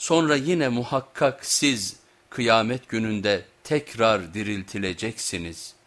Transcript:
Sonra yine muhakkak siz kıyamet gününde tekrar diriltileceksiniz.''